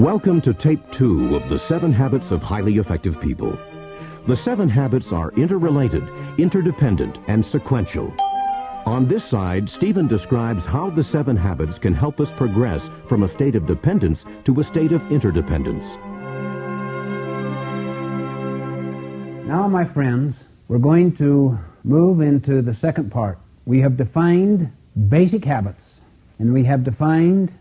Welcome to tape two of The Seven Habits of Highly Effective People. The seven habits are interrelated, interdependent, and sequential. On this side, Stephen describes how the seven habits can help us progress from a state of dependence to a state of interdependence. Now, my friends, we're going to move into the second part. We have defined basic habits, and we have defined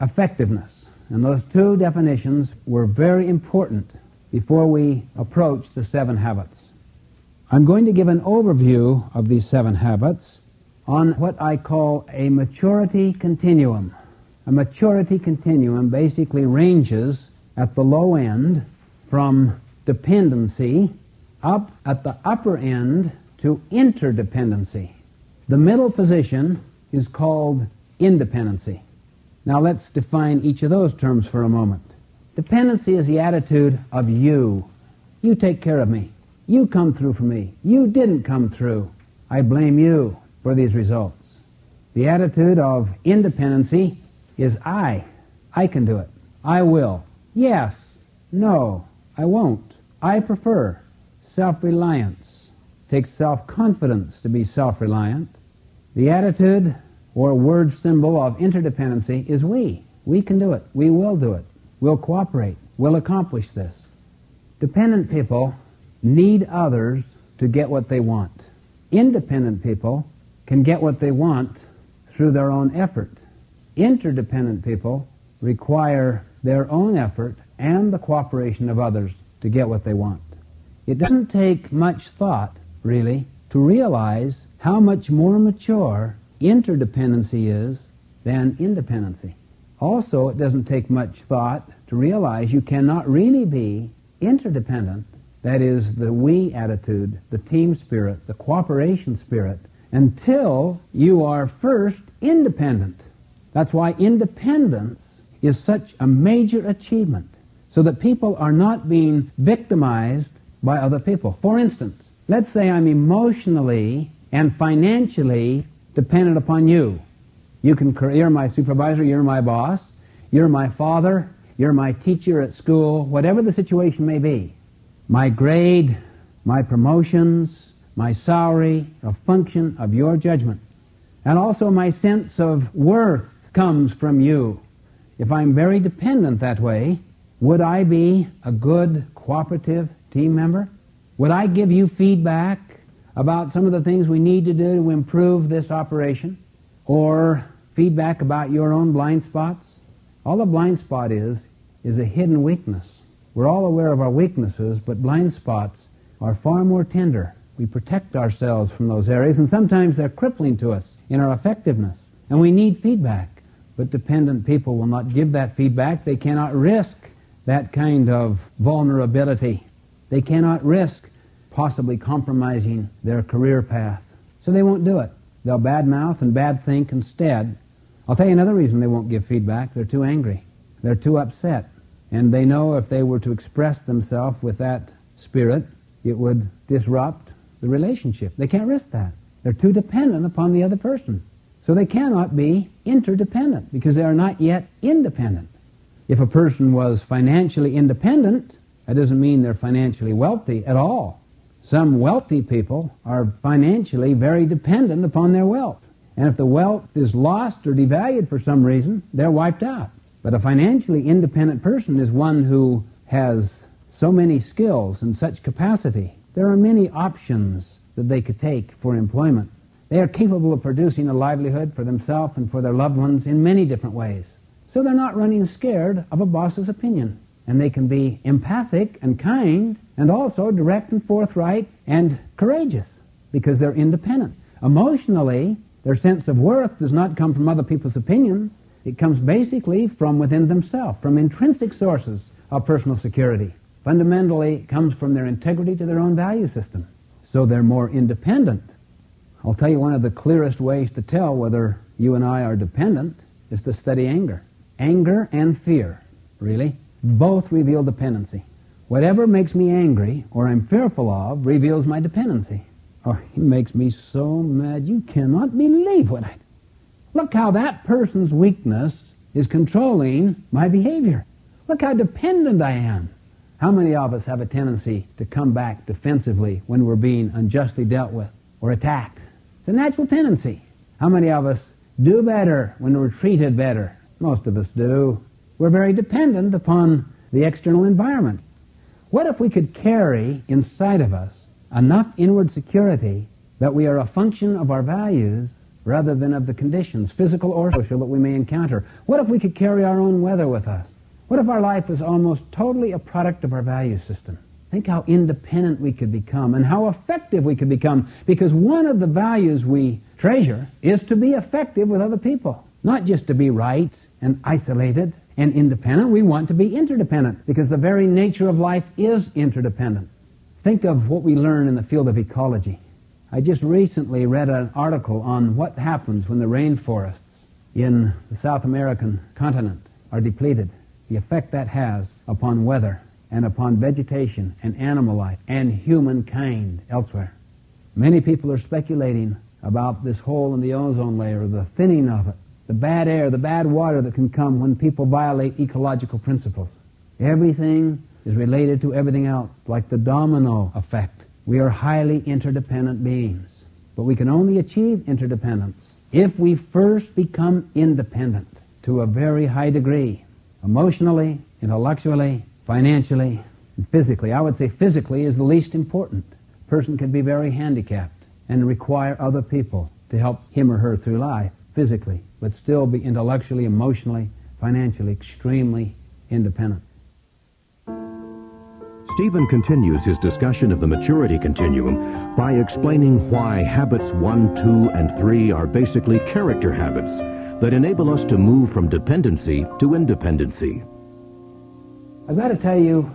effectiveness. And those two definitions were very important before we approach the seven habits. I'm going to give an overview of these seven habits on what I call a maturity continuum. A maturity continuum basically ranges at the low end from dependency up at the upper end to interdependency. The middle position is called independency. Now let's define each of those terms for a moment. Dependency is the attitude of you. You take care of me. You come through for me. You didn't come through. I blame you for these results. The attitude of independency is I. I can do it. I will. Yes. No. I won't. I prefer. Self-reliance. Takes self-confidence to be self-reliant. The attitude or word symbol of interdependency is we. We can do it. We will do it. We'll cooperate. We'll accomplish this. Dependent people need others to get what they want. Independent people can get what they want through their own effort. Interdependent people require their own effort and the cooperation of others to get what they want. It doesn't take much thought, really, to realize how much more mature interdependency is than independency. Also, it doesn't take much thought to realize you cannot really be interdependent, that is, the we attitude, the team spirit, the cooperation spirit, until you are first independent. That's why independence is such a major achievement, so that people are not being victimized by other people. For instance, let's say I'm emotionally and financially dependent upon you. You can, you're my supervisor, you're my boss, you're my father, you're my teacher at school, whatever the situation may be. My grade, my promotions, my salary, a function of your judgment. And also my sense of worth comes from you. If I'm very dependent that way, would I be a good cooperative team member? Would I give you feedback about some of the things we need to do to improve this operation? Or feedback about your own blind spots? All a blind spot is, is a hidden weakness. We're all aware of our weaknesses, but blind spots are far more tender. We protect ourselves from those areas, and sometimes they're crippling to us in our effectiveness. And we need feedback. But dependent people will not give that feedback. They cannot risk that kind of vulnerability. They cannot risk possibly compromising their career path. So they won't do it. They'll badmouth and bad think instead. I'll tell you another reason they won't give feedback. They're too angry. They're too upset. And they know if they were to express themselves with that spirit, it would disrupt the relationship. They can't risk that. They're too dependent upon the other person. So they cannot be interdependent because they are not yet independent. If a person was financially independent, that doesn't mean they're financially wealthy at all. Some wealthy people are financially very dependent upon their wealth. And if the wealth is lost or devalued for some reason, they're wiped out. But a financially independent person is one who has so many skills and such capacity. There are many options that they could take for employment. They are capable of producing a livelihood for themselves and for their loved ones in many different ways. So they're not running scared of a boss's opinion. And they can be empathic and kind and also direct and forthright and courageous because they're independent. Emotionally, their sense of worth does not come from other people's opinions. It comes basically from within themselves, from intrinsic sources of personal security. Fundamentally, it comes from their integrity to their own value system. So they're more independent. I'll tell you one of the clearest ways to tell whether you and I are dependent is to study anger. Anger and fear, really, both reveal dependency. Whatever makes me angry or I'm fearful of reveals my dependency. Oh, he makes me so mad. You cannot believe what I. Look how that person's weakness is controlling my behavior. Look how dependent I am. How many of us have a tendency to come back defensively when we're being unjustly dealt with or attacked? It's a natural tendency. How many of us do better when we're treated better? Most of us do. We're very dependent upon the external environment. What if we could carry inside of us enough inward security that we are a function of our values rather than of the conditions, physical or social, that we may encounter? What if we could carry our own weather with us? What if our life was almost totally a product of our value system? Think how independent we could become and how effective we could become because one of the values we treasure is to be effective with other people, not just to be right and isolated and independent. We want to be interdependent because the very nature of life is interdependent. Think of what we learn in the field of ecology. I just recently read an article on what happens when the rainforests in the South American continent are depleted the effect that has upon weather and upon vegetation and animal life and humankind elsewhere. Many people are speculating about this hole in the ozone layer, the thinning of it, the bad air, the bad water that can come when people violate ecological principles. Everything is related to everything else, like the domino effect. We are highly interdependent beings, but we can only achieve interdependence if we first become independent to a very high degree emotionally, intellectually, financially, and physically. I would say physically is the least important. A person can be very handicapped and require other people to help him or her through life physically, but still be intellectually, emotionally, financially extremely independent. Stephen continues his discussion of the maturity continuum by explaining why habits 1, 2, and 3 are basically character habits that enable us to move from dependency to independency. I've got to tell you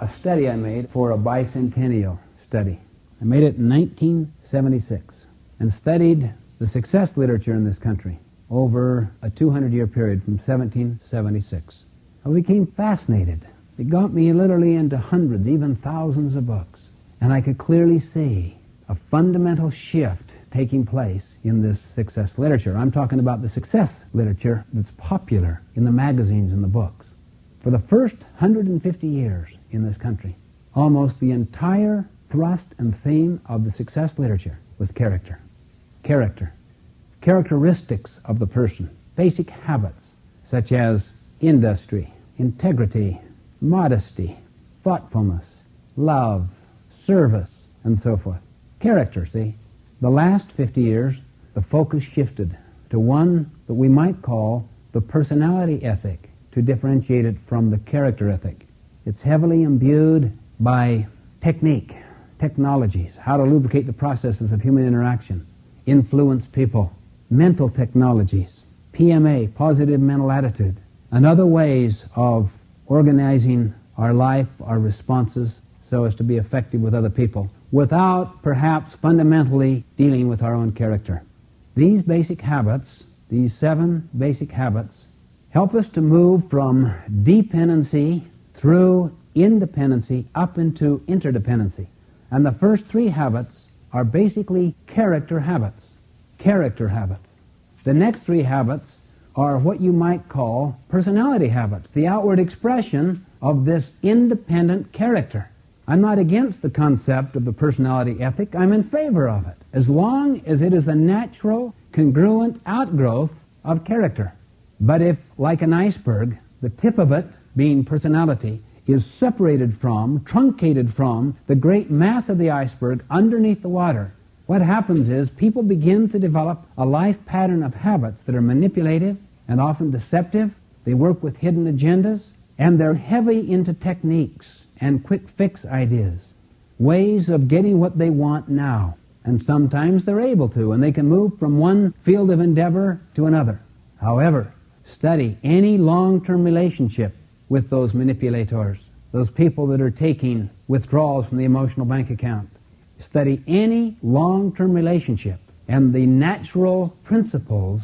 a study I made for a bicentennial study. I made it in 1976 and studied the success literature in this country over a 200-year period from 1776. I became fascinated. It got me literally into hundreds, even thousands of books. And I could clearly see a fundamental shift taking place in this success literature. I'm talking about the success literature that's popular in the magazines and the books. For the first 150 years in this country, almost the entire thrust and theme of the success literature was character. Character. Characteristics of the person. Basic habits such as industry, integrity, modesty, thoughtfulness, love, service, and so forth. Character, see? The last 50 years, the focus shifted to one that we might call the personality ethic to differentiate it from the character ethic. It's heavily imbued by technique, technologies, how to lubricate the processes of human interaction, influence people, mental technologies, PMA, positive mental attitude, and other ways of organizing our life, our responses, so as to be effective with other people without perhaps fundamentally dealing with our own character. These basic habits, these seven basic habits, help us to move from dependency through independency up into interdependency. And the first three habits are basically character habits. Character habits. The next three habits are what you might call personality habits, the outward expression of this independent character. I'm not against the concept of the personality ethic. I'm in favor of it, as long as it is a natural, congruent outgrowth of character. But if, like an iceberg, the tip of it, being personality, is separated from, truncated from, the great mass of the iceberg underneath the water, what happens is people begin to develop a life pattern of habits that are manipulative and often deceptive. They work with hidden agendas, and they're heavy into techniques and quick fix ideas, ways of getting what they want now. And sometimes they're able to, and they can move from one field of endeavor to another. However, study any long-term relationship with those manipulators, those people that are taking withdrawals from the emotional bank account. Study any long-term relationship, and the natural principles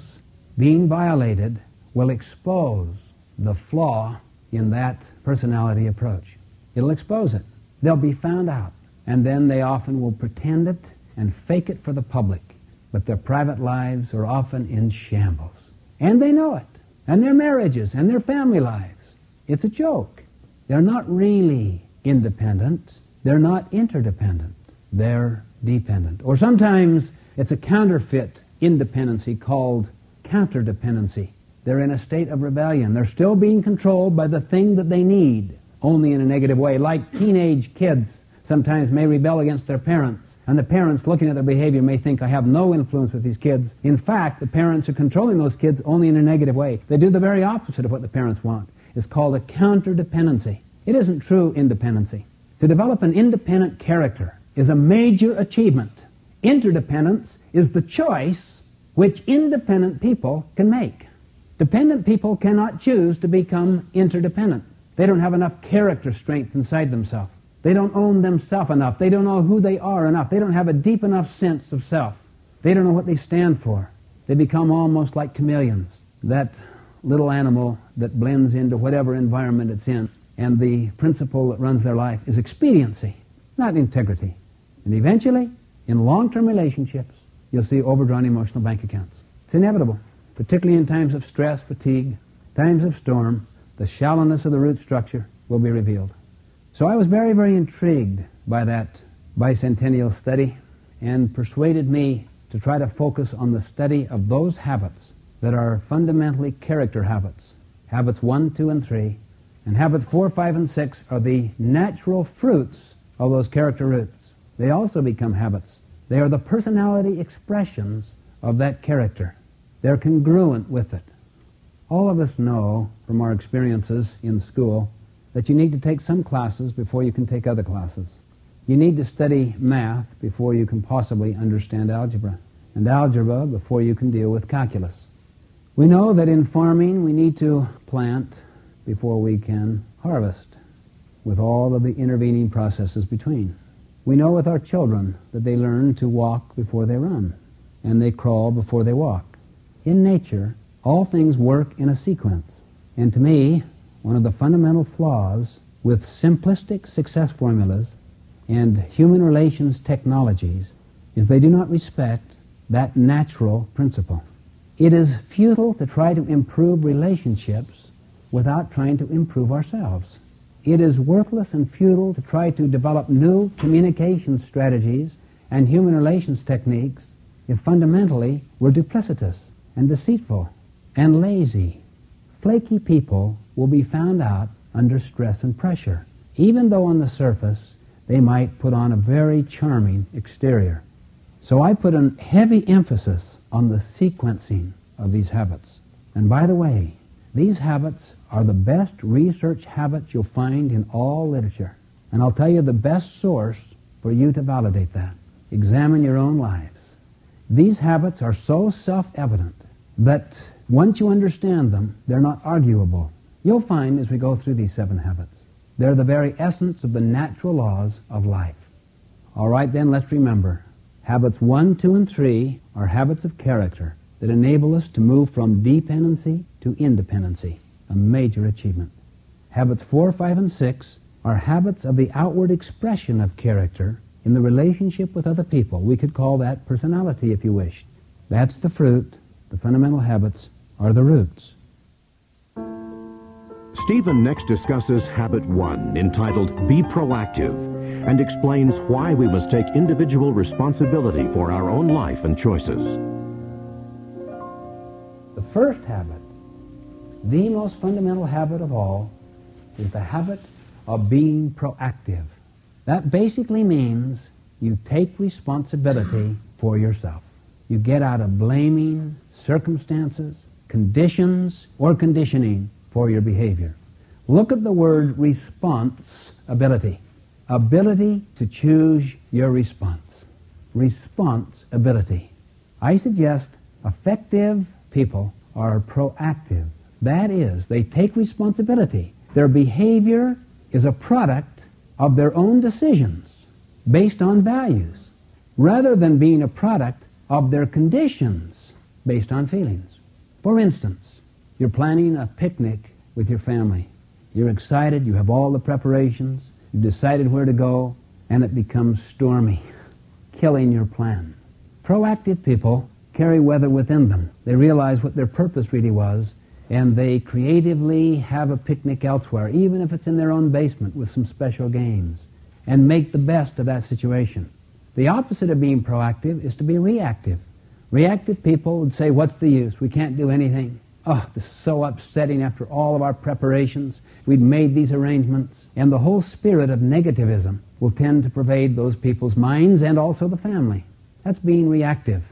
being violated will expose the flaw in that personality approach. It'll expose it. They'll be found out. And then they often will pretend it and fake it for the public. But their private lives are often in shambles. And they know it. And their marriages and their family lives. It's a joke. They're not really independent. They're not interdependent. They're dependent. Or sometimes it's a counterfeit independency called counterdependency. They're in a state of rebellion. They're still being controlled by the thing that they need, only in a negative way. Like teenage kids sometimes may rebel against their parents. And the parents, looking at their behavior, may think, I have no influence with these kids. In fact, the parents are controlling those kids only in a negative way. They do the very opposite of what the parents want. It's called a counterdependency. It isn't true independency. To develop an independent character is a major achievement. Interdependence is the choice which independent people can make. Dependent people cannot choose to become interdependent. They don't have enough character strength inside themselves. They don't own themselves enough. They don't know who they are enough. They don't have a deep enough sense of self. They don't know what they stand for. They become almost like chameleons, that little animal that blends into whatever environment it's in. And the principle that runs their life is expediency, not integrity. And eventually, in long-term relationships, you'll see overdrawn emotional bank accounts. It's inevitable, particularly in times of stress, fatigue, times of storm. The shallowness of the root structure will be revealed. So I was very, very intrigued by that bicentennial study and persuaded me to try to focus on the study of those habits that are fundamentally character habits. Habits 1, 2, and 3. And habits 4, 5, and 6 are the natural fruits of those character roots. They also become habits. They are the personality expressions of that character. They're congruent with it. All of us know from our experiences in school that you need to take some classes before you can take other classes. You need to study math before you can possibly understand algebra, and algebra before you can deal with calculus. We know that in farming we need to plant before we can harvest, with all of the intervening processes between. We know with our children that they learn to walk before they run, and they crawl before they walk. In nature, all things work in a sequence. And to me, one of the fundamental flaws with simplistic success formulas and human relations technologies is they do not respect that natural principle. It is futile to try to improve relationships without trying to improve ourselves. It is worthless and futile to try to develop new communication strategies and human relations techniques if fundamentally we're duplicitous and deceitful and lazy. Flaky people will be found out under stress and pressure, even though on the surface they might put on a very charming exterior. So I put a heavy emphasis on the sequencing of these habits. And by the way, these habits are the best research habits you'll find in all literature. And I'll tell you the best source for you to validate that. Examine your own lives. These habits are so self-evident that once you understand them, they're not arguable. You'll find as we go through these seven habits, they're the very essence of the natural laws of life. All right, then, let's remember. Habits 1, 2, and 3 are habits of character that enable us to move from dependency to independency, a major achievement. Habits 4, 5, and 6 are habits of the outward expression of character in the relationship with other people. We could call that personality if you wish. That's the fruit. The fundamental habits are the roots. Stephen next discusses habit one, entitled Be Proactive, and explains why we must take individual responsibility for our own life and choices. The first habit, the most fundamental habit of all, is the habit of being proactive. That basically means you take responsibility for yourself. You get out of blaming circumstances, conditions, or conditioning for your behavior. Look at the word responsibility. Ability Ability to choose your response. Responsibility. I suggest effective people are proactive. That is, they take responsibility. Their behavior is a product of their own decisions based on values rather than being a product of their conditions based on feelings. For instance, you're planning a picnic with your family. You're excited, you have all the preparations, you've decided where to go, and it becomes stormy, killing your plan. Proactive people carry weather within them. They realize what their purpose really was, and they creatively have a picnic elsewhere, even if it's in their own basement with some special games, and make the best of that situation. The opposite of being proactive is to be reactive. Reactive people would say, what's the use? We can't do anything. Oh, this is so upsetting after all of our preparations. We'd made these arrangements. And the whole spirit of negativism will tend to pervade those people's minds and also the family. That's being reactive.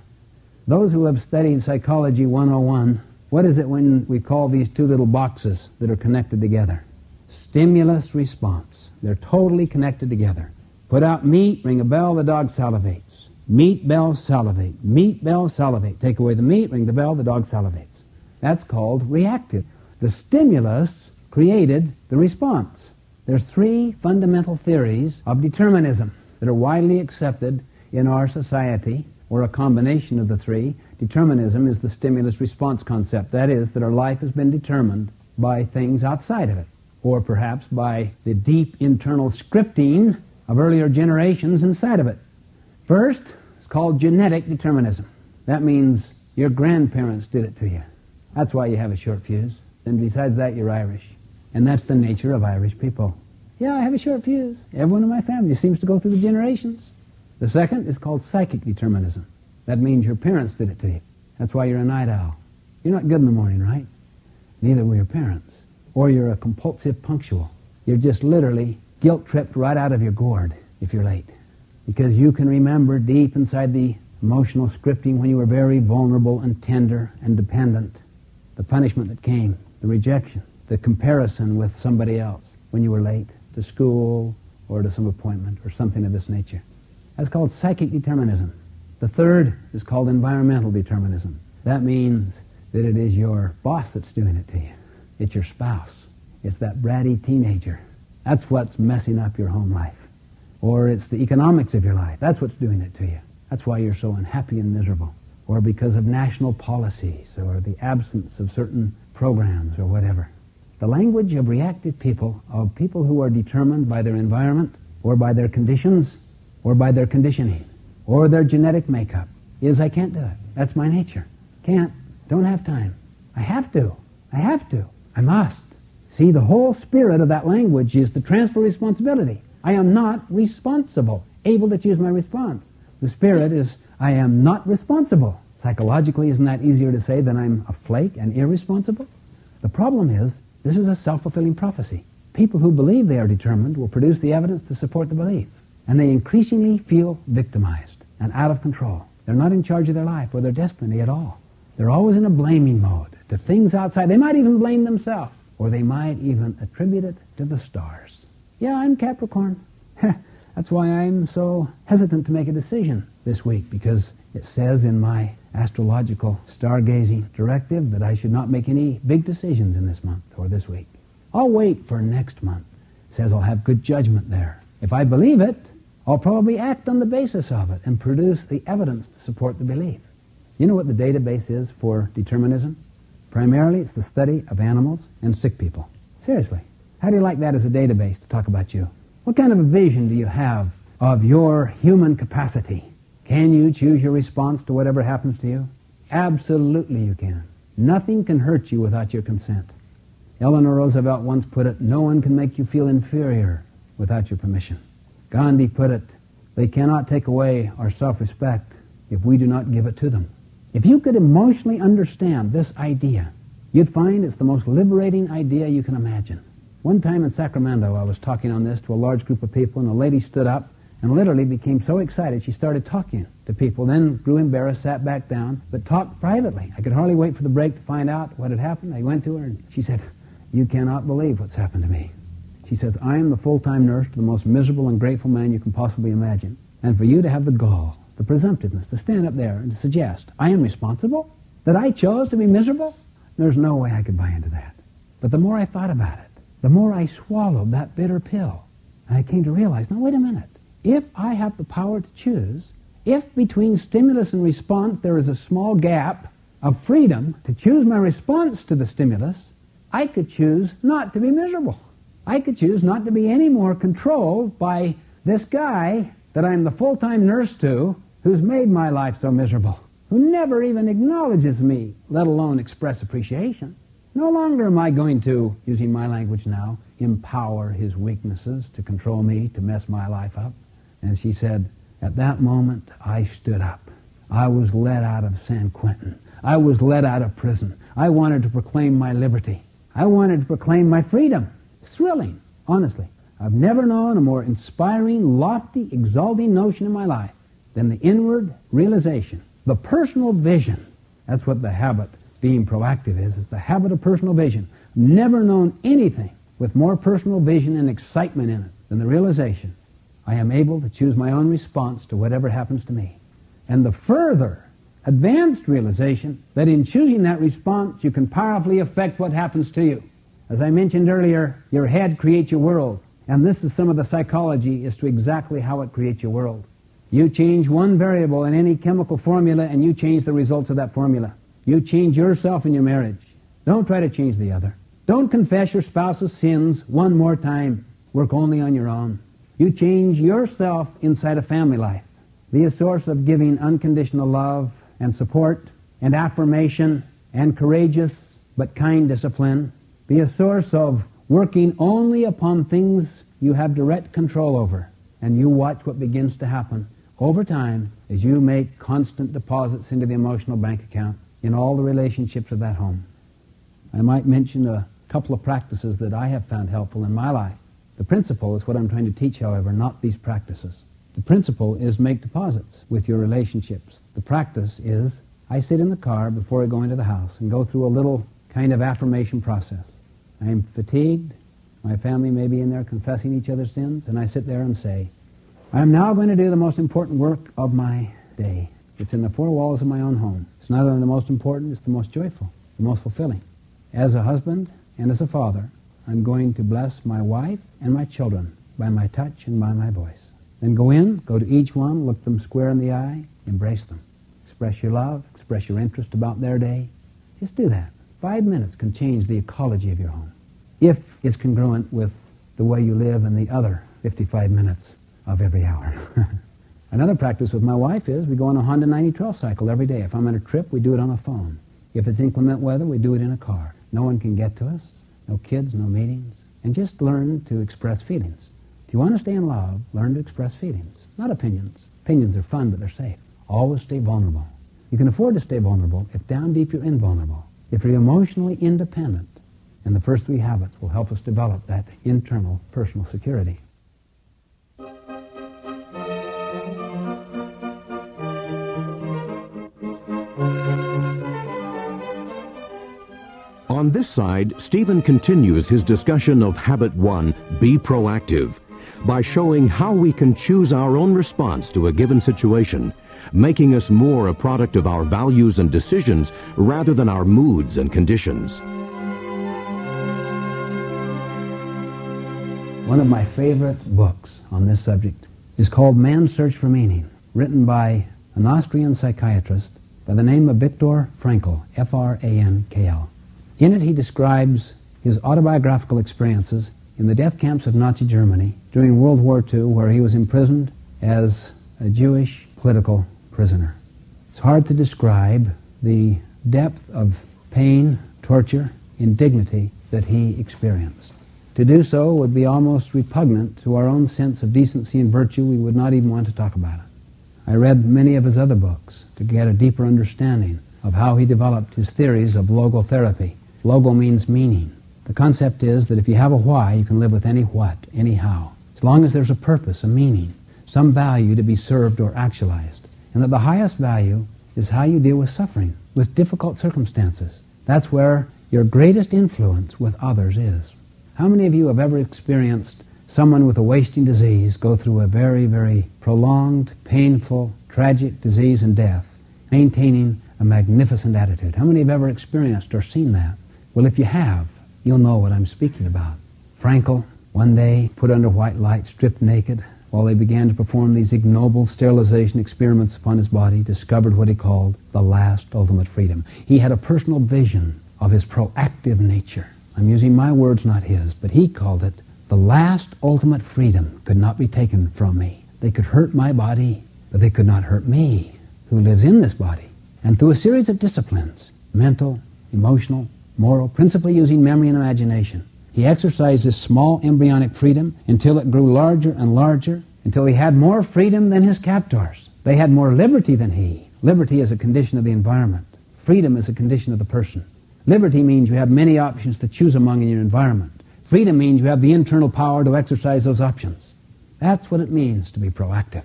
Those who have studied Psychology 101, what is it when we call these two little boxes that are connected together? Stimulus response. They're totally connected together. Put out meat, ring a bell, the dog salivates. Meat, bell, salivate. Meat, bell, salivate. Take away the meat, ring the bell, the dog salivates. That's called reactive. The stimulus created the response. There's three fundamental theories of determinism that are widely accepted in our society, or a combination of the three. Determinism is the stimulus response concept. That is, that our life has been determined by things outside of it, or perhaps by the deep internal scripting of earlier generations inside of it. First, it's called genetic determinism. That means your grandparents did it to you. That's why you have a short fuse. And besides that, you're Irish. And that's the nature of Irish people. Yeah, I have a short fuse. Everyone in my family seems to go through the generations. The second is called psychic determinism. That means your parents did it to you. That's why you're a night owl. You're not good in the morning, right? Neither were your parents. Or you're a compulsive punctual. You're just literally guilt-tripped right out of your gourd if you're late. Because you can remember deep inside the emotional scripting when you were very vulnerable and tender and dependent. The punishment that came, the rejection, the comparison with somebody else when you were late to school or to some appointment or something of this nature. That's called psychic determinism. The third is called environmental determinism. That means that it is your boss that's doing it to you. It's your spouse. It's that bratty teenager. That's what's messing up your home life. Or it's the economics of your life. That's what's doing it to you. That's why you're so unhappy and miserable. Or because of national policies or the absence of certain programs or whatever. The language of reactive people, of people who are determined by their environment or by their conditions or by their conditioning or their genetic makeup is I can't do it. That's my nature. Can't. Don't have time. I have to. I have to. I must. See, the whole spirit of that language is to transfer responsibility. I am not responsible, able to choose my response. The spirit is I am not responsible. Psychologically, isn't that easier to say than I'm a flake and irresponsible? The problem is this is a self-fulfilling prophecy. People who believe they are determined will produce the evidence to support the belief. And they increasingly feel victimized and out of control. They're not in charge of their life or their destiny at all. They're always in a blaming mode to things outside. They might even blame themselves, or they might even attribute it to the stars. Yeah, I'm Capricorn. That's why I'm so hesitant to make a decision this week, because it says in my astrological stargazing directive that I should not make any big decisions in this month or this week. I'll wait for next month. It says I'll have good judgment there. If I believe it, I'll probably act on the basis of it and produce the evidence to support the belief. You know what the database is for determinism? Primarily, it's the study of animals and sick people. Seriously. How do you like that as a database to talk about you? What kind of a vision do you have of your human capacity? Can you choose your response to whatever happens to you? Absolutely you can. Nothing can hurt you without your consent. Eleanor Roosevelt once put it, no one can make you feel inferior without your permission. Gandhi put it, they cannot take away our self-respect if we do not give it to them. If you could emotionally understand this idea, you'd find it's the most liberating idea you can imagine. One time in Sacramento, I was talking on this to a large group of people, and a lady stood up and literally became so excited she started talking to people, then grew embarrassed, sat back down, but talked privately. I could hardly wait for the break to find out what had happened. I went to her and she said, You cannot believe what's happened to me. She says, I am the full-time nurse to the most miserable and grateful man you can possibly imagine. And for you to have the gall, the presumptiveness, to stand up there and to suggest, I am responsible? That I chose to be miserable? There's no way I could buy into that. But the more I thought about it, the more I swallowed that bitter pill. And I came to realize, now wait a minute. If I have the power to choose, if between stimulus and response there is a small gap of freedom to choose my response to the stimulus, I could choose not to be miserable. I could choose not to be any more controlled by this guy that I'm the full-time nurse to who's made my life so miserable, who never even acknowledges me, let alone express appreciation. No longer am I going to, using my language now, empower his weaknesses to control me, to mess my life up. And she said, at that moment, I stood up. I was let out of San Quentin. I was let out of prison. I wanted to proclaim my liberty. I wanted to proclaim my freedom. Thrilling, honestly. I've never known a more inspiring, lofty, exalting notion in my life than the inward realization, the personal vision. That's what the habit being proactive is. It's the habit of personal vision. Never known anything with more personal vision and excitement in it than the realization I am able to choose my own response to whatever happens to me. And the further advanced realization that in choosing that response, you can powerfully affect what happens to you. As I mentioned earlier, your head creates your world. And this is some of the psychology as to exactly how it creates your world. You change one variable in any chemical formula and you change the results of that formula. You change yourself in your marriage. Don't try to change the other. Don't confess your spouse's sins one more time. Work only on your own. You change yourself inside a family life. Be a source of giving unconditional love and support and affirmation and courageous but kind discipline. Be a source of working only upon things you have direct control over. And you watch what begins to happen over time as you make constant deposits into the emotional bank account in all the relationships of that home. I might mention a couple of practices that I have found helpful in my life. The principle is what I'm trying to teach, however, not these practices. The principle is make deposits with your relationships. The practice is I sit in the car before I go into the house and go through a little kind of affirmation process. I am fatigued. My family may be in there confessing each other's sins, and I sit there and say, I am now going to do the most important work of my day. It's in the four walls of my own home. It's not only the most important, it's the most joyful, the most fulfilling. As a husband, and as a father, I'm going to bless my wife and my children by my touch and by my voice. Then go in, go to each one, look them square in the eye, embrace them. Express your love, express your interest about their day. Just do that. Five minutes can change the ecology of your home if it's congruent with the way you live in the other 55 minutes of every hour. Another practice with my wife is we go on a Honda 90 trail cycle every day. If I'm on a trip, we do it on a phone. If it's inclement weather, we do it in a car. No one can get to us. No kids, no meetings. And just learn to express feelings. If you want to stay in love, learn to express feelings, not opinions. Opinions are fun, but they're safe. Always stay vulnerable. You can afford to stay vulnerable if down deep you're invulnerable. If you're emotionally independent, and the first three habits will help us develop that internal personal security. On this side, Stephen continues his discussion of Habit 1, Be Proactive, by showing how we can choose our own response to a given situation, making us more a product of our values and decisions rather than our moods and conditions. One of my favorite books on this subject is called Man's Search for Meaning, written by an Austrian psychiatrist by the name of Viktor Frankl, F-R-A-N-K-L. In it, he describes his autobiographical experiences in the death camps of Nazi Germany during World War II, where he was imprisoned as a Jewish political prisoner. It's hard to describe the depth of pain, torture, indignity that he experienced. To do so would be almost repugnant to our own sense of decency and virtue. We would not even want to talk about it. I read many of his other books to get a deeper understanding of how he developed his theories of logotherapy Logo means meaning. The concept is that if you have a why, you can live with any what, anyhow. As long as there's a purpose, a meaning, some value to be served or actualized. And that the highest value is how you deal with suffering, with difficult circumstances. That's where your greatest influence with others is. How many of you have ever experienced someone with a wasting disease go through a very, very prolonged, painful, tragic disease and death, maintaining a magnificent attitude? How many have ever experienced or seen that? Well, if you have, you'll know what I'm speaking about. Frankl, one day, put under white light, stripped naked, while they began to perform these ignoble sterilization experiments upon his body, discovered what he called the last ultimate freedom. He had a personal vision of his proactive nature. I'm using my words, not his, but he called it the last ultimate freedom could not be taken from me. They could hurt my body, but they could not hurt me, who lives in this body. And through a series of disciplines, mental, emotional, moral, principally using memory and imagination. He exercised this small embryonic freedom until it grew larger and larger, until he had more freedom than his captors. They had more liberty than he. Liberty is a condition of the environment. Freedom is a condition of the person. Liberty means you have many options to choose among in your environment. Freedom means you have the internal power to exercise those options. That's what it means to be proactive.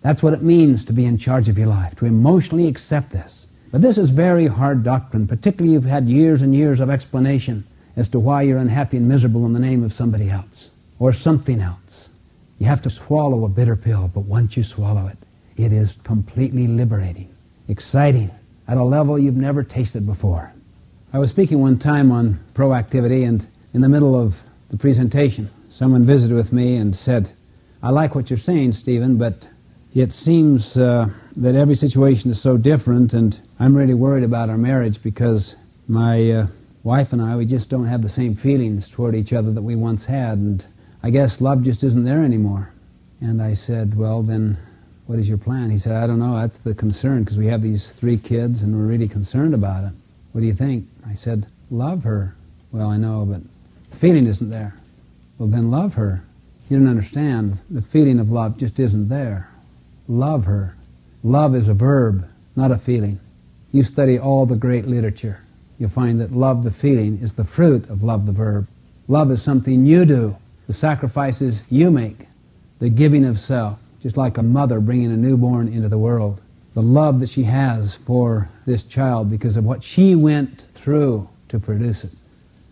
That's what it means to be in charge of your life, to emotionally accept this. But this is very hard doctrine, particularly if you've had years and years of explanation as to why you're unhappy and miserable in the name of somebody else or something else. You have to swallow a bitter pill, but once you swallow it, it is completely liberating, exciting, at a level you've never tasted before. I was speaking one time on proactivity, and in the middle of the presentation, someone visited with me and said, I like what you're saying, Stephen, but it seems uh, that every situation is so different, and I'm really worried about our marriage because my uh, wife and I, we just don't have the same feelings toward each other that we once had, and I guess love just isn't there anymore. And I said, Well, then what is your plan? He said, I don't know. That's the concern because we have these three kids and we're really concerned about it. What do you think? I said, love her. Well, I know, but the feeling isn't there. Well, then love her. You don't understand. The feeling of love just isn't there. Love her. Love is a verb, not a feeling. You study all the great literature. You'll find that love the feeling is the fruit of love the verb. Love is something you do, the sacrifices you make, the giving of self just like a mother bringing a newborn into the world. The love that she has for this child because of what she went through to produce it.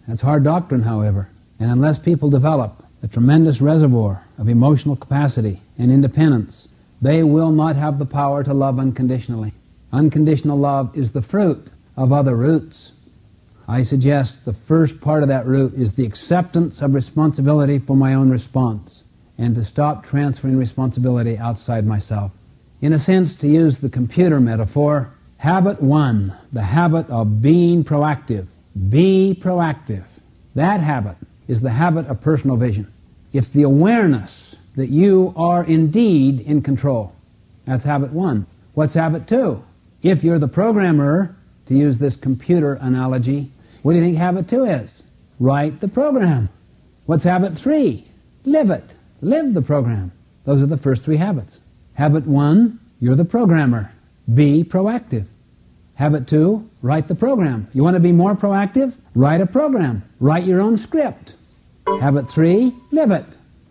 That's hard doctrine, however. And unless people develop a tremendous reservoir of emotional capacity and independence, they will not have the power to love unconditionally. Unconditional love is the fruit of other roots. I suggest the first part of that root is the acceptance of responsibility for my own response and to stop transferring responsibility outside myself. In a sense, to use the computer metaphor, habit one, the habit of being proactive. Be proactive. That habit is the habit of personal vision. It's the awareness that you are indeed in control. That's habit one. What's habit two? If you're the programmer, to use this computer analogy, what do you think habit two is? Write the program. What's habit three? Live it. Live the program. Those are the first three habits. Habit one, you're the programmer. Be proactive. Habit two, write the program. You want to be more proactive? Write a program. Write your own script. Habit three, live it.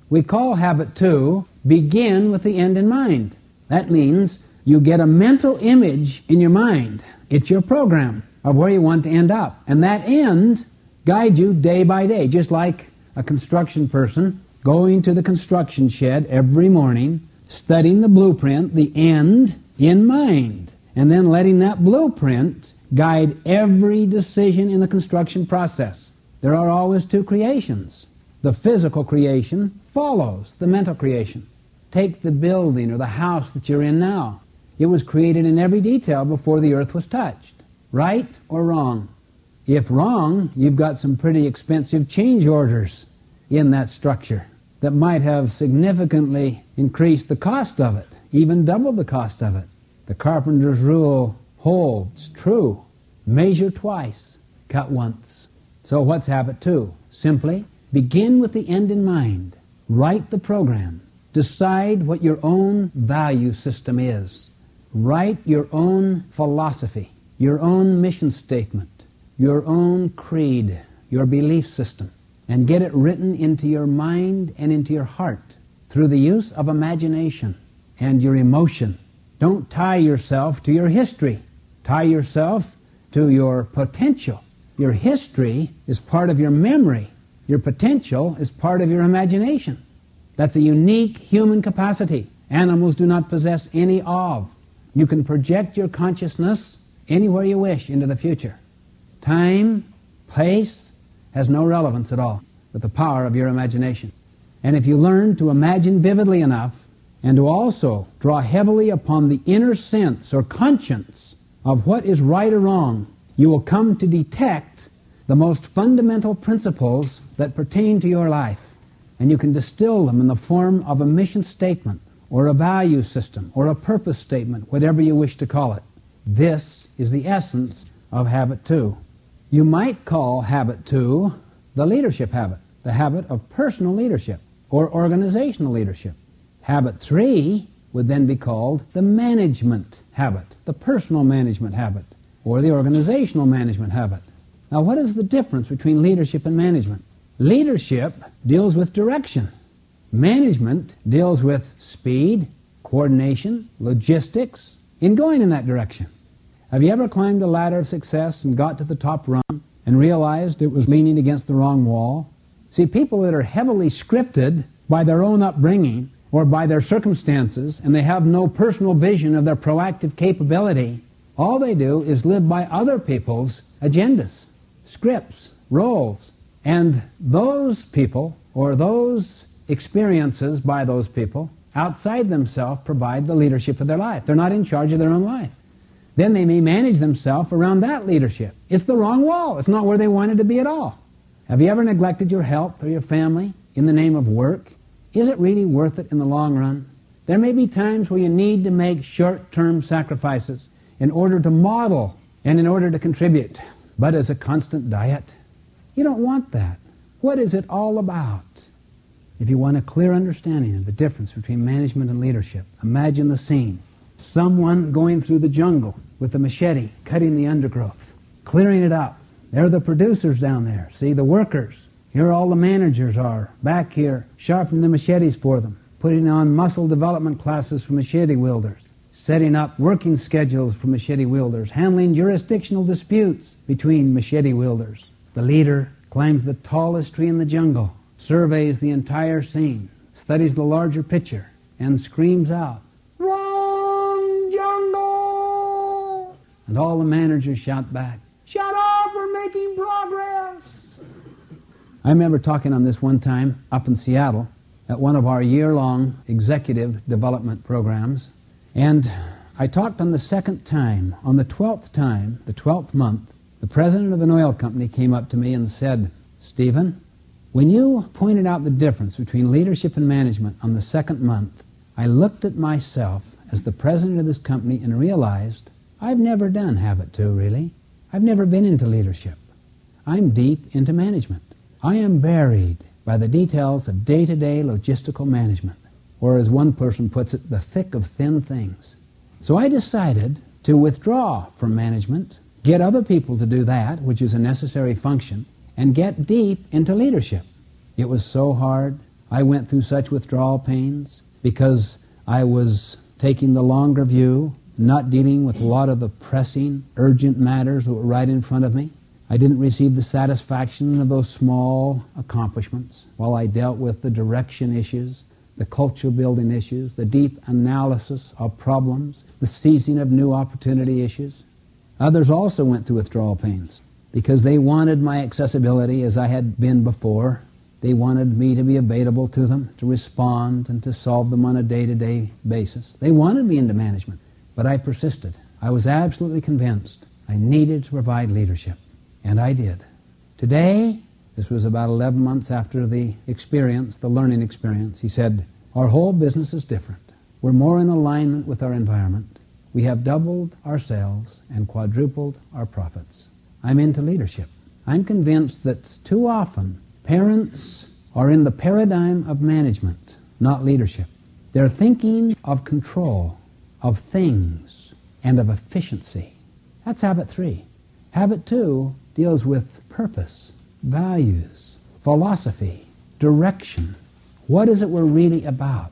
We call habit two, begin with the end in mind. That means you get a mental image in your mind. It's your program of where you want to end up. And that end guides you day by day, just like a construction person going to the construction shed every morning, studying the blueprint, the end in mind, and then letting that blueprint guide every decision in the construction process. There are always two creations. The physical creation follows the mental creation. Take the building or the house that you're in now. It was created in every detail before the earth was touched. Right or wrong? If wrong, you've got some pretty expensive change orders in that structure that might have significantly increased the cost of it, even double the cost of it. The carpenter's rule holds true. Measure twice, cut once. So what's habit two? Simply begin with the end in mind. Write the program. Decide what your own value system is. Write your own philosophy, your own mission statement, your own creed, your belief system and get it written into your mind and into your heart through the use of imagination and your emotion. Don't tie yourself to your history. Tie yourself to your potential. Your history is part of your memory. Your potential is part of your imagination. That's a unique human capacity. Animals do not possess any of. You can project your consciousness anywhere you wish into the future. Time, place, has no relevance at all with the power of your imagination. And if you learn to imagine vividly enough and to also draw heavily upon the inner sense or conscience of what is right or wrong, you will come to detect the most fundamental principles that pertain to your life. And you can distill them in the form of a mission statement or a value system or a purpose statement, whatever you wish to call it. This is the essence of habit two. You might call habit two the leadership habit, the habit of personal leadership or organizational leadership. Habit three would then be called the management habit, the personal management habit, or the organizational management habit. Now, what is the difference between leadership and management? Leadership deals with direction. Management deals with speed, coordination, logistics, in going in that direction. Have you ever climbed a ladder of success and got to the top rung and realized it was leaning against the wrong wall? See, people that are heavily scripted by their own upbringing or by their circumstances and they have no personal vision of their proactive capability, all they do is live by other people's agendas, scripts, roles. And those people or those experiences by those people outside themselves provide the leadership of their life. They're not in charge of their own life. Then they may manage themselves around that leadership. It's the wrong wall. It's not where they wanted to be at all. Have you ever neglected your health or your family in the name of work? Is it really worth it in the long run? There may be times where you need to make short-term sacrifices in order to model and in order to contribute. But as a constant diet, you don't want that. What is it all about? If you want a clear understanding of the difference between management and leadership, imagine the scene. Someone going through the jungle with a machete, cutting the undergrowth, clearing it up, they're the producers down there. See, the workers. Here all the managers are, back here, sharpening the machetes for them, putting on muscle development classes for machete wielders, setting up working schedules for machete wielders, handling jurisdictional disputes between machete wielders. The leader climbs the tallest tree in the jungle, surveys the entire scene, studies the larger picture, and screams out, Wrong jungle! And all the managers shout back, Shut up, we're making progress. I remember talking on this one time up in Seattle at one of our year-long executive development programs. And I talked on the second time. On the 12th time, the 12th month, the president of an oil company came up to me and said, Stephen, when you pointed out the difference between leadership and management on the second month, I looked at myself as the president of this company and realized I've never done habit two, really. I've never been into leadership. I'm deep into management. I am buried by the details of day-to-day logistical management, or as one person puts it, the thick of thin things. So I decided to withdraw from management, get other people to do that, which is a necessary function, and get deep into leadership. It was so hard. I went through such withdrawal pains because I was taking the longer view not dealing with a lot of the pressing, urgent matters that were right in front of me. I didn't receive the satisfaction of those small accomplishments while I dealt with the direction issues, the culture building issues, the deep analysis of problems, the seizing of new opportunity issues. Others also went through withdrawal pains because they wanted my accessibility as I had been before. They wanted me to be available to them, to respond, and to solve them on a day-to-day basis. They wanted me into management. But I persisted. I was absolutely convinced I needed to provide leadership. And I did. Today, this was about 11 months after the experience, the learning experience, he said, our whole business is different. We're more in alignment with our environment. We have doubled our sales and quadrupled our profits. I'm into leadership. I'm convinced that too often parents are in the paradigm of management, not leadership. They're thinking of control of things and of efficiency. That's habit three. Habit two deals with purpose, values, philosophy, direction. What is it we're really about?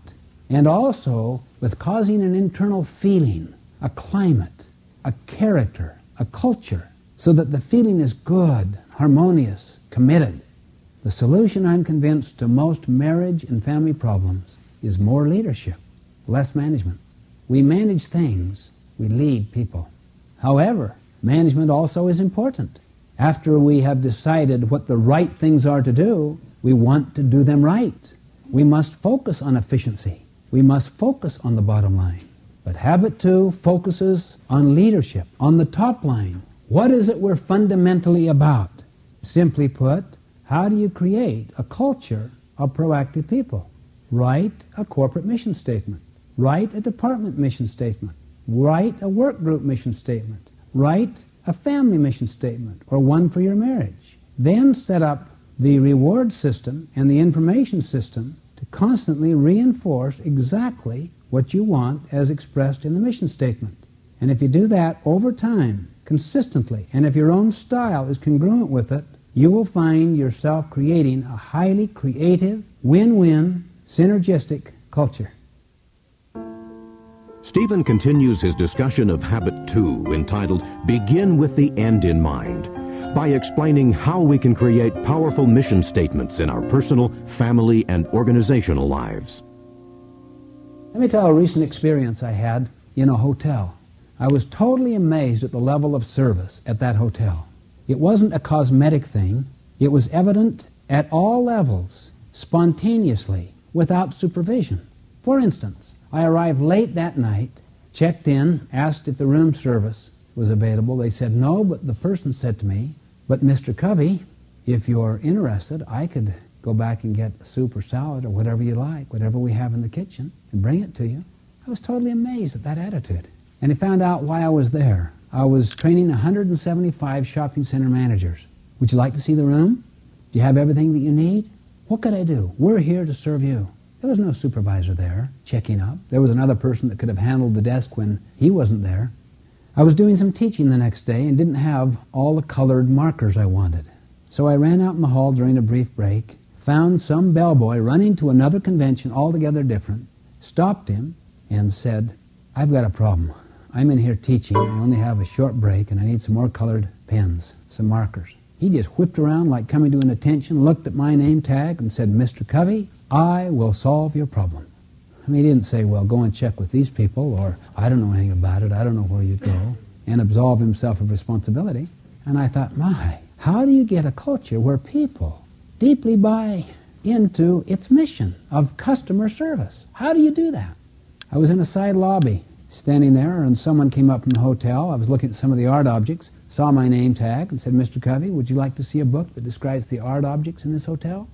And also with causing an internal feeling, a climate, a character, a culture, so that the feeling is good, harmonious, committed. The solution, I'm convinced, to most marriage and family problems is more leadership, less management. We manage things, we lead people. However, management also is important. After we have decided what the right things are to do, we want to do them right. We must focus on efficiency. We must focus on the bottom line. But habit two focuses on leadership, on the top line. What is it we're fundamentally about? Simply put, how do you create a culture of proactive people? Write a corporate mission statement. Write a department mission statement. Write a work group mission statement. Write a family mission statement or one for your marriage. Then set up the reward system and the information system to constantly reinforce exactly what you want as expressed in the mission statement. And if you do that over time, consistently, and if your own style is congruent with it, you will find yourself creating a highly creative, win-win, synergistic culture. Stephen continues his discussion of Habit 2, entitled Begin with the End in Mind, by explaining how we can create powerful mission statements in our personal, family, and organizational lives. Let me tell a recent experience I had in a hotel. I was totally amazed at the level of service at that hotel. It wasn't a cosmetic thing. It was evident at all levels, spontaneously, without supervision. For instance, I arrived late that night, checked in, asked if the room service was available. They said no, but the person said to me, but Mr. Covey, if you're interested, I could go back and get soup or salad or whatever you like, whatever we have in the kitchen, and bring it to you. I was totally amazed at that attitude. And he found out why I was there. I was training 175 shopping center managers. Would you like to see the room? Do you have everything that you need? What could I do? We're here to serve you. There was no supervisor there checking up. There was another person that could have handled the desk when he wasn't there. I was doing some teaching the next day and didn't have all the colored markers I wanted. So I ran out in the hall during a brief break, found some bellboy running to another convention altogether different, stopped him, and said, I've got a problem. I'm in here teaching. I only have a short break, and I need some more colored pens, some markers. He just whipped around like coming to an attention, looked at my name tag, and said, Mr. Covey, I will solve your problem. I mean, he didn't say, well, go and check with these people, or I don't know anything about it, I don't know where you'd go, and absolve himself of responsibility. And I thought, my, how do you get a culture where people deeply buy into its mission of customer service? How do you do that? I was in a side lobby standing there, and someone came up from the hotel. I was looking at some of the art objects, saw my name tag, and said, Mr. Covey, would you like to see a book that describes the art objects in this hotel?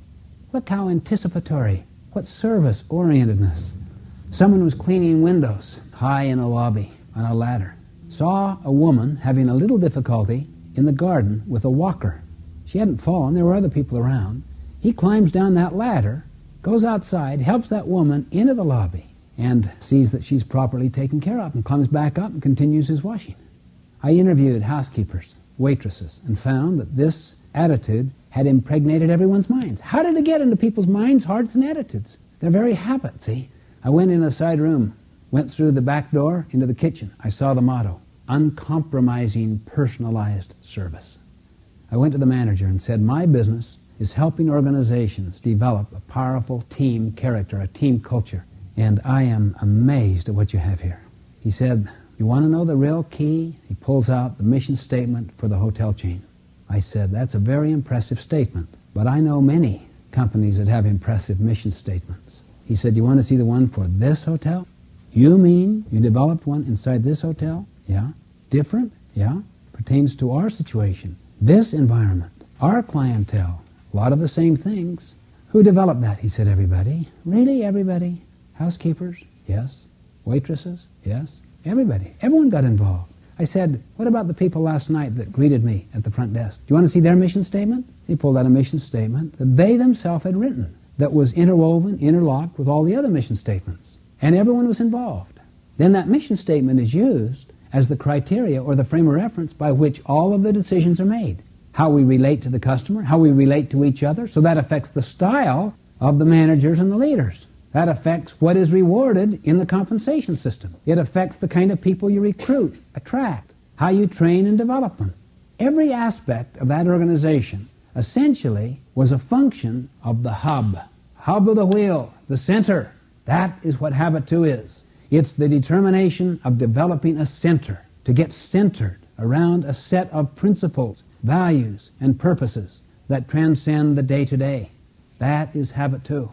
Look how anticipatory, what service-orientedness. Someone was cleaning windows high in a lobby on a ladder. Saw a woman having a little difficulty in the garden with a walker. She hadn't fallen, there were other people around. He climbs down that ladder, goes outside, helps that woman into the lobby and sees that she's properly taken care of and comes back up and continues his washing. I interviewed housekeepers, waitresses, and found that this attitude had impregnated everyone's minds. How did it get into people's minds, hearts, and attitudes? Their very habit, see? I went in a side room, went through the back door into the kitchen. I saw the motto, uncompromising personalized service. I went to the manager and said, my business is helping organizations develop a powerful team character, a team culture and I am amazed at what you have here. He said, you want to know the real key? He pulls out the mission statement for the hotel chain. I said, that's a very impressive statement, but I know many companies that have impressive mission statements. He said, you want to see the one for this hotel? You mean you developed one inside this hotel? Yeah. Different? Yeah. Pertains to our situation, this environment, our clientele. A lot of the same things. Who developed that? He said, everybody. Really, everybody? Housekeepers? Yes. Waitresses? Yes. Everybody. Everyone got involved. I said, what about the people last night that greeted me at the front desk? Do you want to see their mission statement? He pulled out a mission statement that they themselves had written that was interwoven, interlocked with all the other mission statements. And everyone was involved. Then that mission statement is used as the criteria or the frame of reference by which all of the decisions are made. How we relate to the customer, how we relate to each other, so that affects the style of the managers and the leaders. That affects what is rewarded in the compensation system. It affects the kind of people you recruit, attract, how you train and develop them. Every aspect of that organization essentially was a function of the hub. Hub of the wheel, the center. That is what Habit 2 is. It's the determination of developing a center, to get centered around a set of principles, values, and purposes that transcend the day-to-day. That is Habit 2.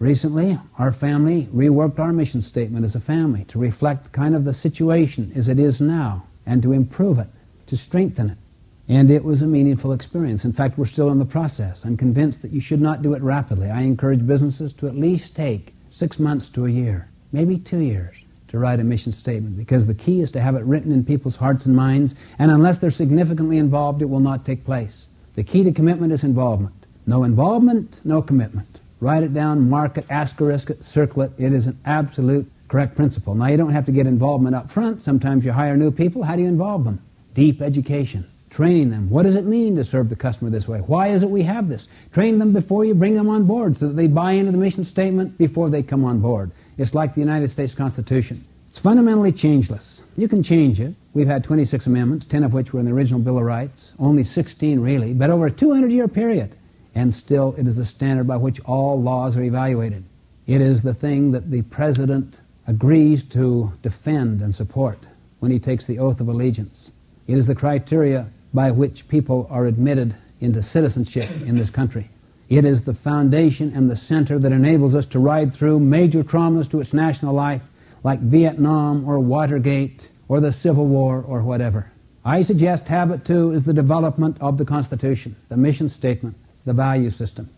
Recently, our family reworked our mission statement as a family to reflect kind of the situation as it is now and to improve it, to strengthen it. And it was a meaningful experience. In fact, we're still in the process. I'm convinced that you should not do it rapidly. I encourage businesses to at least take six months to a year, maybe two years, to write a mission statement because the key is to have it written in people's hearts and minds, and unless they're significantly involved, it will not take place. The key to commitment is involvement. No involvement, no commitment. Write it down, mark it, asterisk it, circle it. It is an absolute correct principle. Now, you don't have to get involvement up front. Sometimes you hire new people. How do you involve them? Deep education. Training them. What does it mean to serve the customer this way? Why is it we have this? Train them before you bring them on board so that they buy into the mission statement before they come on board. It's like the United States Constitution. It's fundamentally changeless. You can change it. We've had 26 amendments, 10 of which were in the original Bill of Rights, only 16 really, but over a 200 year period. And still, it is the standard by which all laws are evaluated. It is the thing that the President agrees to defend and support when he takes the oath of allegiance. It is the criteria by which people are admitted into citizenship in this country. It is the foundation and the center that enables us to ride through major traumas to its national life, like Vietnam or Watergate or the Civil War or whatever. I suggest habit two is the development of the Constitution, the mission statement, the value system.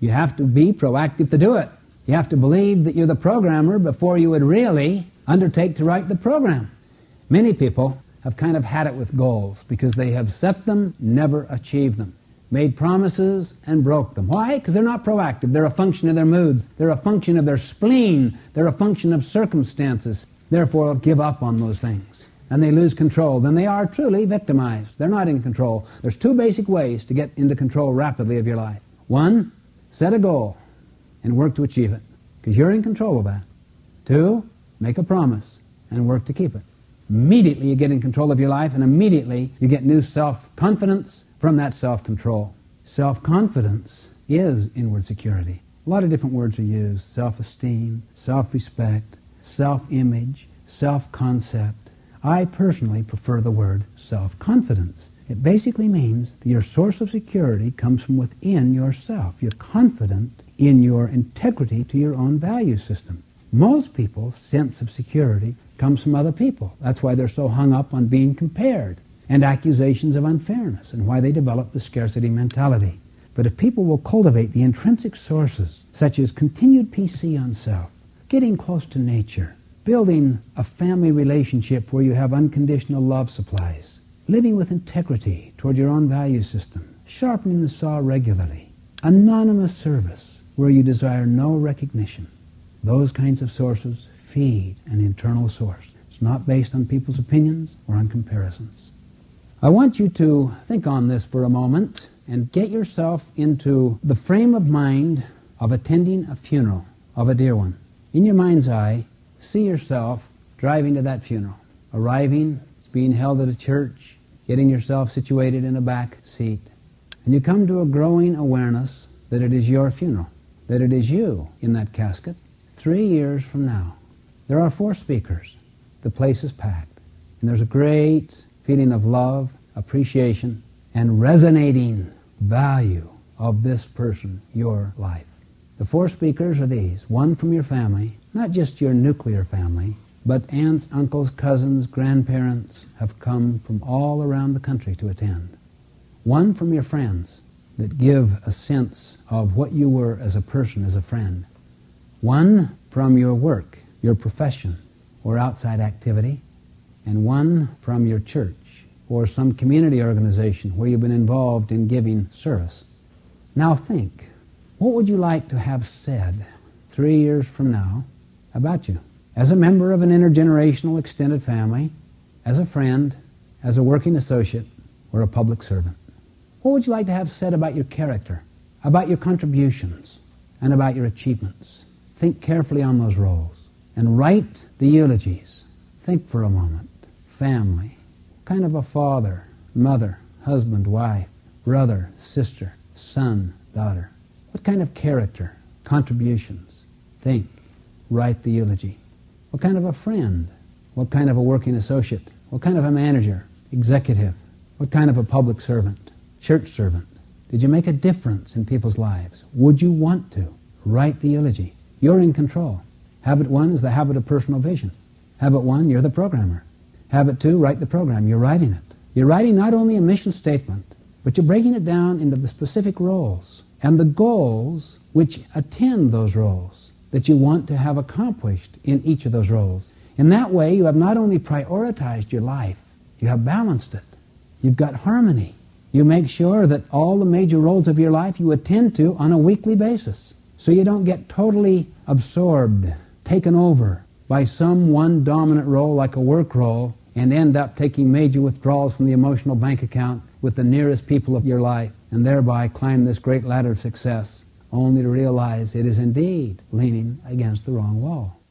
You have to be proactive to do it. You have to believe that you're the programmer before you would really undertake to write the program. Many people have kind of had it with goals because they have set them, never achieved them. Made promises and broke them. Why? Because they're not proactive. They're a function of their moods. They're a function of their spleen. They're a function of circumstances. Therefore, give up on those things. And they lose control. Then they are truly victimized. They're not in control. There's two basic ways to get into control rapidly of your life. One, set a goal and work to achieve it, because you're in control of that. Two, make a promise and work to keep it. Immediately you get in control of your life, and immediately you get new self-confidence from that self-control. Self-confidence is inward security. A lot of different words are used. Self-esteem, self-respect, self-image, self-concept. I personally prefer the word self-confidence. It basically means that your source of security comes from within yourself. You're confident in your integrity to your own value system. Most people's sense of security comes from other people. That's why they're so hung up on being compared and accusations of unfairness and why they develop the scarcity mentality. But if people will cultivate the intrinsic sources, such as continued PC on self, getting close to nature, building a family relationship where you have unconditional love supplies, living with integrity toward your own value system, sharpening the saw regularly, anonymous service where you desire no recognition, those kinds of sources feed an internal source. It's not based on people's opinions or on comparisons. I want you to think on this for a moment and get yourself into the frame of mind of attending a funeral of a dear one. In your mind's eye, see yourself driving to that funeral, arriving, it's being held at a church, getting yourself situated in a back seat. And you come to a growing awareness that it is your funeral, that it is you in that casket three years from now. There are four speakers. The place is packed. And there's a great feeling of love, appreciation, and resonating value of this person, your life. The four speakers are these. One from your family, not just your nuclear family, but aunts, uncles, cousins, grandparents have come from all around the country to attend. One from your friends that give a sense of what you were as a person, as a friend. One from your work your profession or outside activity, and one from your church or some community organization where you've been involved in giving service. Now think, what would you like to have said three years from now about you? As a member of an intergenerational extended family, as a friend, as a working associate, or a public servant. What would you like to have said about your character, about your contributions, and about your achievements? Think carefully on those roles and write the eulogies. Think for a moment. Family. Kind of a father, mother, husband, wife, brother, sister, son, daughter. What kind of character, contributions? Think. Write the eulogy. What kind of a friend? What kind of a working associate? What kind of a manager? Executive? What kind of a public servant? Church servant? Did you make a difference in people's lives? Would you want to? Write the eulogy. You're in control. Habit one is the habit of personal vision. Habit one, you're the programmer. Habit two, write the program. You're writing it. You're writing not only a mission statement, but you're breaking it down into the specific roles and the goals which attend those roles that you want to have accomplished in each of those roles. In that way, you have not only prioritized your life, you have balanced it. You've got harmony. You make sure that all the major roles of your life you attend to on a weekly basis. So you don't get totally absorbed, taken over by some one dominant role like a work role and end up taking major withdrawals from the emotional bank account with the nearest people of your life and thereby climb this great ladder of success only to realize it is indeed leaning against the wrong wall.